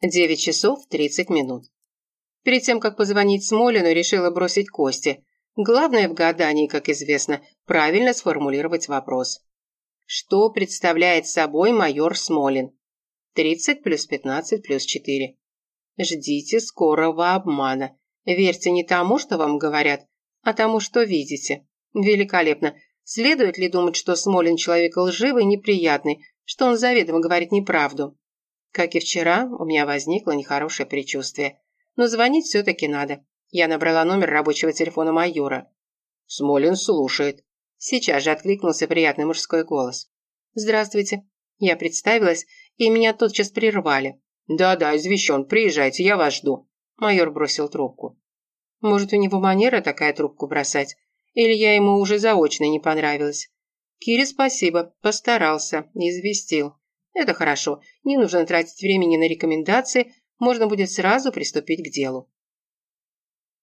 Девять часов тридцать минут. Перед тем, как позвонить Смолину, решила бросить кости. Главное в гадании, как известно, правильно сформулировать вопрос. Что представляет собой майор Смолин? 30 плюс 15 плюс 4. Ждите скорого обмана. Верьте не тому, что вам говорят, а тому, что видите. Великолепно. Следует ли думать, что Смолин человек лживый, неприятный, что он заведомо говорит неправду? Как и вчера, у меня возникло нехорошее предчувствие. Но звонить все-таки надо. Я набрала номер рабочего телефона майора. «Смолин слушает». Сейчас же откликнулся приятный мужской голос. «Здравствуйте». Я представилась, и меня тотчас прервали. «Да-да, извещен. Приезжайте, я вас жду». Майор бросил трубку. Может, у него манера такая трубку бросать? Или я ему уже заочно не понравилась? Кире спасибо, постарался, известил. Это хорошо, не нужно тратить времени на рекомендации, можно будет сразу приступить к делу.